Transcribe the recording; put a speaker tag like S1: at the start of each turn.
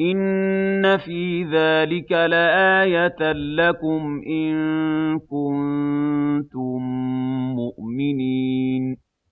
S1: إِنَّ فِي ذَٰلِكَ لَآيَةً لَّكُمْ إِن كُنتُم